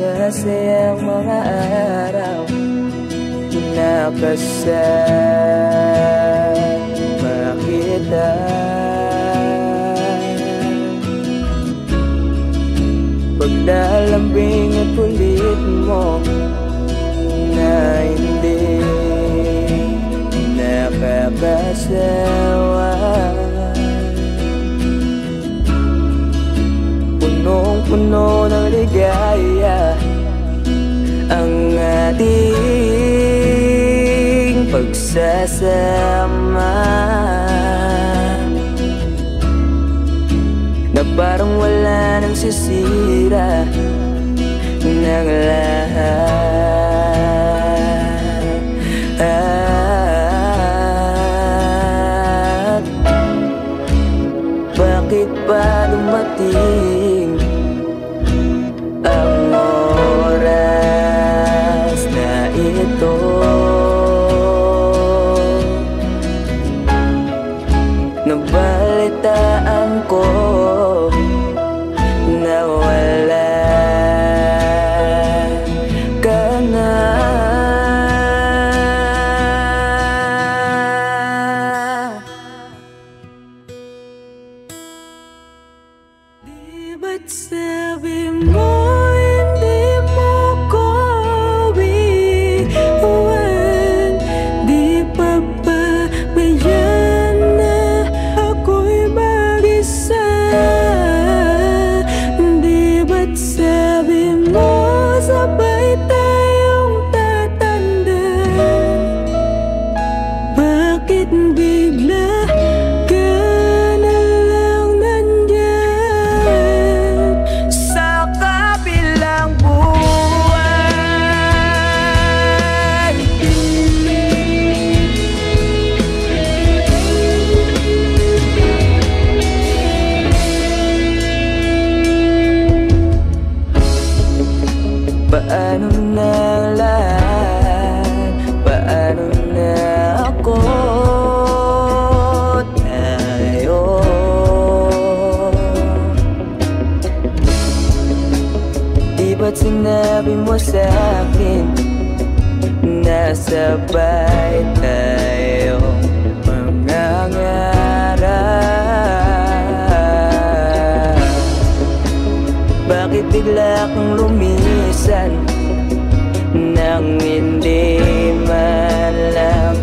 masasayang mga araw Nakasama kita Paglalambing at kulit mo Na hindi nakakasawa pagsasama Na parang wala nang sisira. Ng itself. Mo sa akin Nasabay tayo mangangarap Bakit bigla kang lumisan Nang hindi man lang